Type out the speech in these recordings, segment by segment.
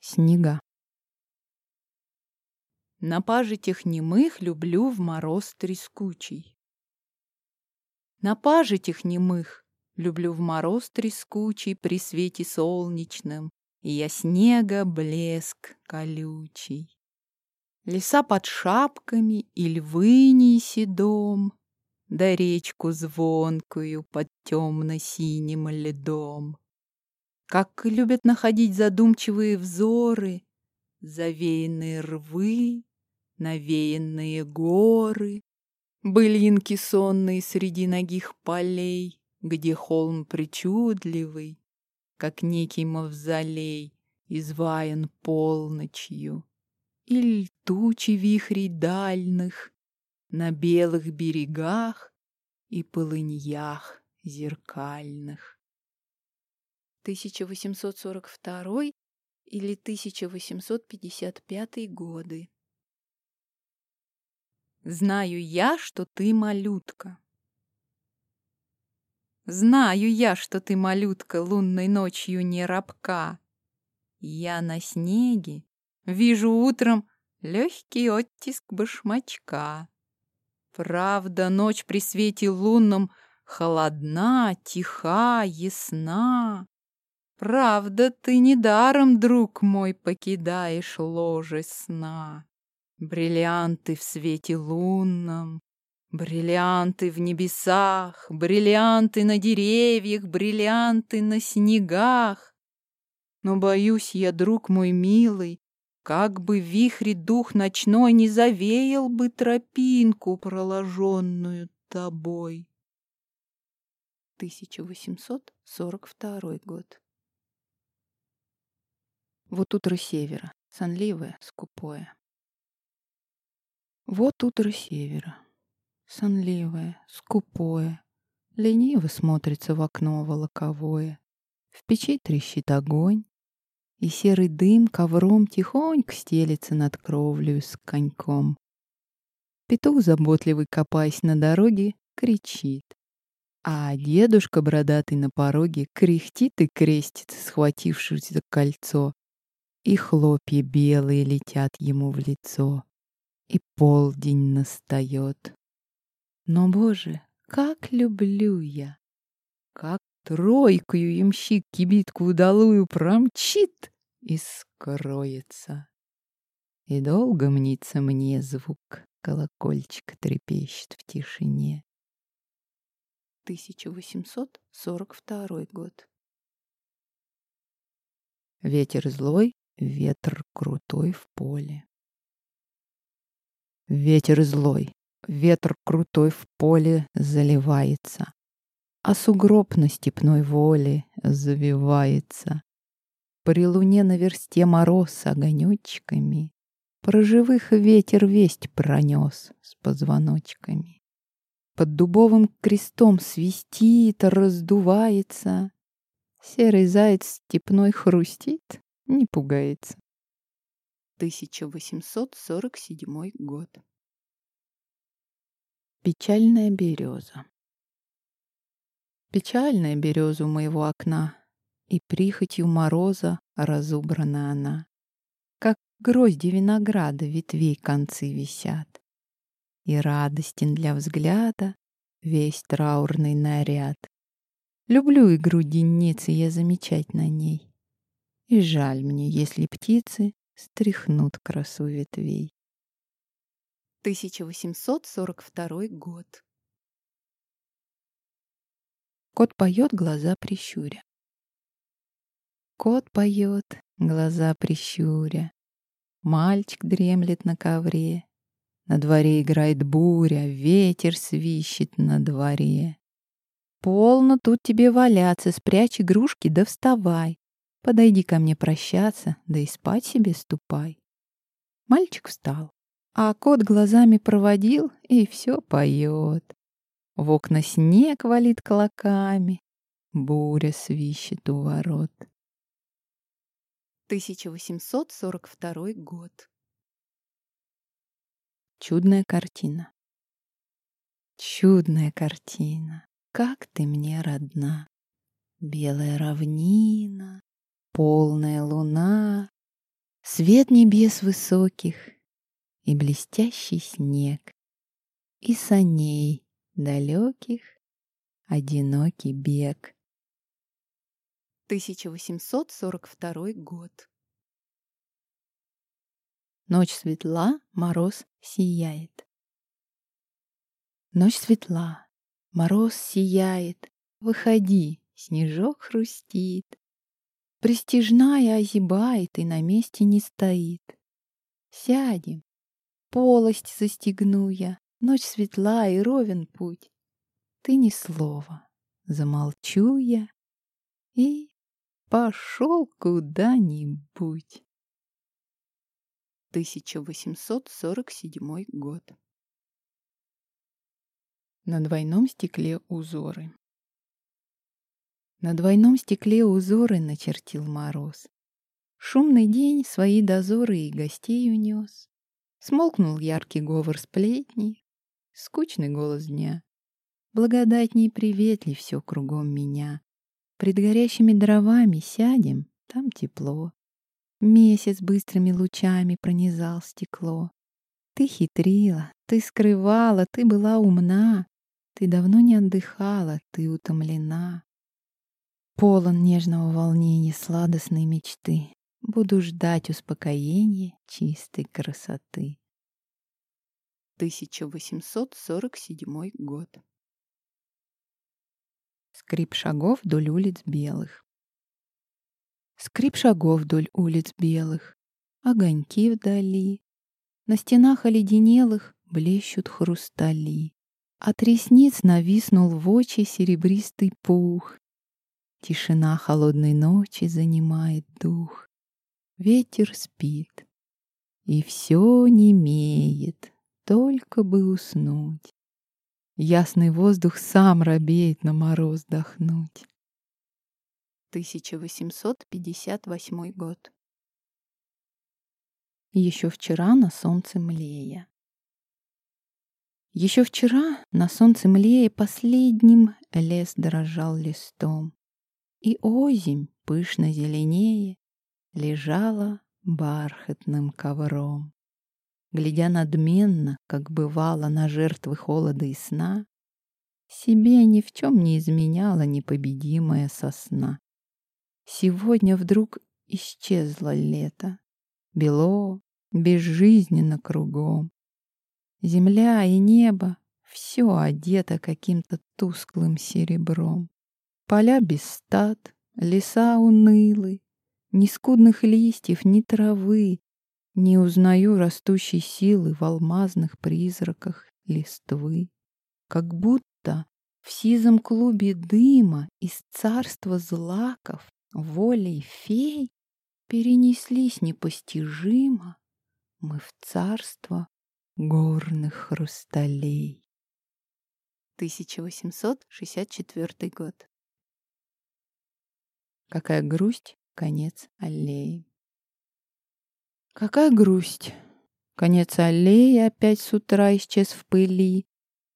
Снега. На пажитях немых люблю в мороз трескучий. На пажитях немых люблю в мороз трескучий при свете солнечном, и я снега блеск колючий. Леса под шапками и львы седом, да речку звонкую под темно-синим льдом. Как любят находить задумчивые взоры, Завеянные рвы, навеянные горы, Былинки сонные среди ногих полей, Где холм причудливый, как некий мавзолей, Изваян полночью, Или тучи вихрей дальных На белых берегах и полыньях зеркальных. 1842 или 1855 годы. Знаю я, что ты малютка. Знаю я, что ты малютка лунной ночью не рабка. Я на снеге вижу утром легкий оттиск башмачка. Правда, ночь при свете лунном холодна, тиха, ясна. Правда, ты недаром, друг мой, покидаешь ложе сна. Бриллианты в свете лунном, бриллианты в небесах, бриллианты на деревьях, бриллианты на снегах. Но боюсь я, друг мой милый, как бы вихре дух ночной не завеял бы тропинку, проложенную тобой. 1842 год. Вот утро севера, сонливое, скупое. Вот утро севера, сонливое, скупое, Лениво смотрится в окно волоковое. В печи трещит огонь, И серый дым ковром Тихонько стелется над кровлею с коньком. Петух, заботливый копаясь на дороге, кричит. А дедушка бородатый на пороге кряхтит и крестится, схватившись за кольцо и хлопья белые летят ему в лицо, и полдень настает. Но, Боже, как люблю я, как тройкою ямщик кибитку удалую промчит и скроется. И долго мнится мне звук колокольчика трепещет в тишине. 1842 год. Ветер злой Ветер крутой в поле. Ветер злой, ветер крутой в поле заливается, А сугроб на степной воле завивается. При луне на версте мороз огонечками, Про живых ветер весть пронес с позвоночками. Под дубовым крестом свистит, раздувается, Серый заяц степной хрустит, не пугается. 1847 год. Печальная береза. Печальная береза у моего окна, И прихотью мороза разубрана она. Как грозди винограда ветвей концы висят, И радостен для взгляда весь траурный наряд. Люблю игру денницы я замечать на ней. И жаль мне, если птицы стряхнут красу ветвей. 1842 год. Кот поет, глаза прищуря. Кот поет, глаза прищуря. Мальчик дремлет на ковре. На дворе играет буря, ветер свищет на дворе. Полно тут тебе валяться, спрячь игрушки да вставай. Подойди ко мне прощаться, да и спать себе ступай. Мальчик встал, а кот глазами проводил и все поет. В окна снег валит клоками, буря свищет у ворот. 1842 год. Чудная картина. Чудная картина, как ты мне родна. Белая равнина, полная луна, Свет небес высоких и блестящий снег, И саней далеких одинокий бег. 1842 год. Ночь светла, мороз сияет. Ночь светла, мороз сияет. Выходи, снежок хрустит. Престижная озябает и на месте не стоит. Сядем, полость застегну я, Ночь светла и ровен путь. Ты ни слова, замолчу я И пошел куда-нибудь. 1847 год. На двойном стекле узоры. На двойном стекле узоры начертил мороз. Шумный день свои дозоры и гостей унес. Смолкнул яркий говор сплетни, скучный голос дня. Благодатней приветли все кругом меня. Пред горящими дровами сядем, там тепло. Месяц быстрыми лучами пронизал стекло. Ты хитрила, ты скрывала, ты была умна. Ты давно не отдыхала, ты утомлена. Полон нежного волнения, сладостной мечты. Буду ждать успокоения чистой красоты. 1847 год. Скрип шагов вдоль улиц белых. Скрип шагов вдоль улиц белых, огоньки вдали. На стенах оледенелых блещут хрустали. От ресниц нависнул в очи серебристый пух. Тишина холодной ночи занимает дух. Ветер спит, и все немеет, только бы уснуть. Ясный воздух сам робеет на мороз дохнуть. 1858 год. Еще вчера на солнце млея. Еще вчера на солнце млея последним лес дрожал листом, И озимь, пышно зеленее, лежала бархатным ковром. Глядя надменно, как бывало на жертвы холода и сна, Себе ни в чем не изменяла непобедимая сосна. Сегодня вдруг исчезло лето. Бело, безжизненно кругом. Земля и небо — все одето каким-то тусклым серебром. Поля без стад, леса унылы, Ни скудных листьев, ни травы. Не узнаю растущей силы В алмазных призраках листвы. Как будто в сизом клубе дыма Из царства злаков волей фей перенеслись непостижимо мы в царство горных хрусталей. 1864 год. Какая грусть, конец аллеи. Какая грусть! Конец аллеи опять с утра исчез в пыли.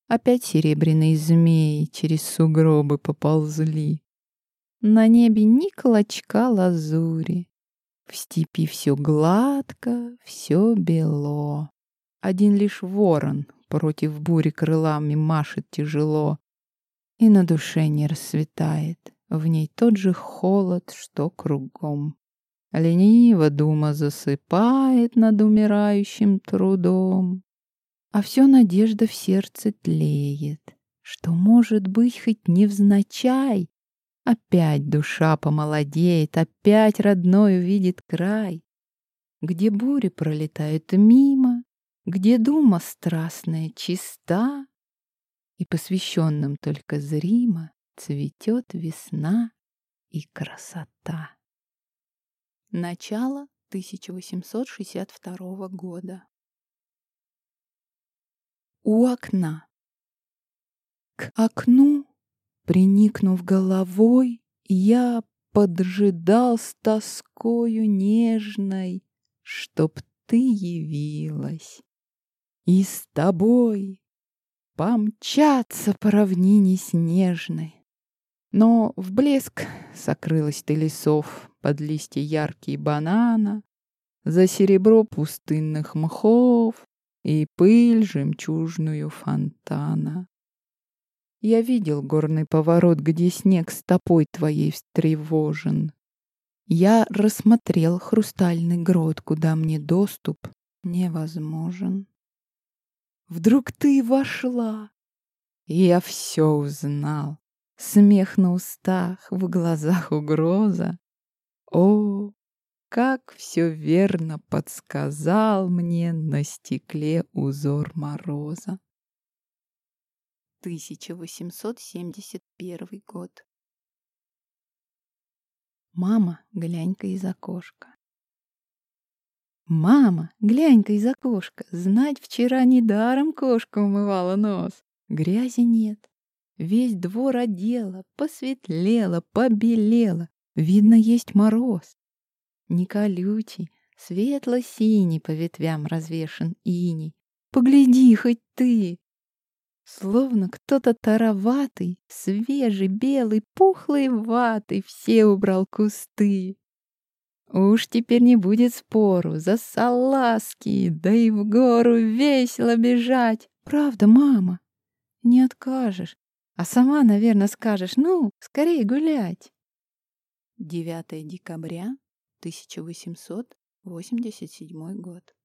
Опять серебряные змеи через сугробы поползли. На небе ни клочка лазури. В степи все гладко, все бело. Один лишь ворон против бури крылами машет тяжело. И на душе не расцветает, в ней тот же холод, что кругом. Лениво дума засыпает над умирающим трудом. А все надежда в сердце тлеет, что, может быть, хоть невзначай Опять душа помолодеет, опять родной увидит край, Где бури пролетают мимо, где дума страстная чиста, И посвященным только зримо Цветет весна и красота. Начало 1862 года. У окна. К окну Приникнув головой, я поджидал с тоскою нежной, Чтоб ты явилась. И с тобой помчаться по равнине снежной. Но в блеск сокрылась ты лесов под листья яркие банана, за серебро пустынных мхов и пыль жемчужную фонтана. Я видел горный поворот, где снег стопой твоей встревожен. Я рассмотрел хрустальный грот, куда мне доступ невозможен. Вдруг ты вошла, и я все узнал. Смех на устах, в глазах угроза. О, как все верно подсказал мне на стекле узор мороза. 1871 год. Мама, глянь-ка из окошка. Мама, глянь-ка из окошка. Знать вчера недаром кошка умывала нос. Грязи нет. Весь двор одела, посветлела, побелела. Видно, есть мороз. Не колючий, светло-синий по ветвям развешен иней. Погляди хоть ты! Словно кто-то тароватый, свежий, белый, пухлый ватый, все убрал кусты. Уж теперь не будет спору за салазки, да и в гору весело бежать. Правда, мама? Не откажешь. А сама, наверное, скажешь, ну, скорее гулять. 9 декабря 1887 год.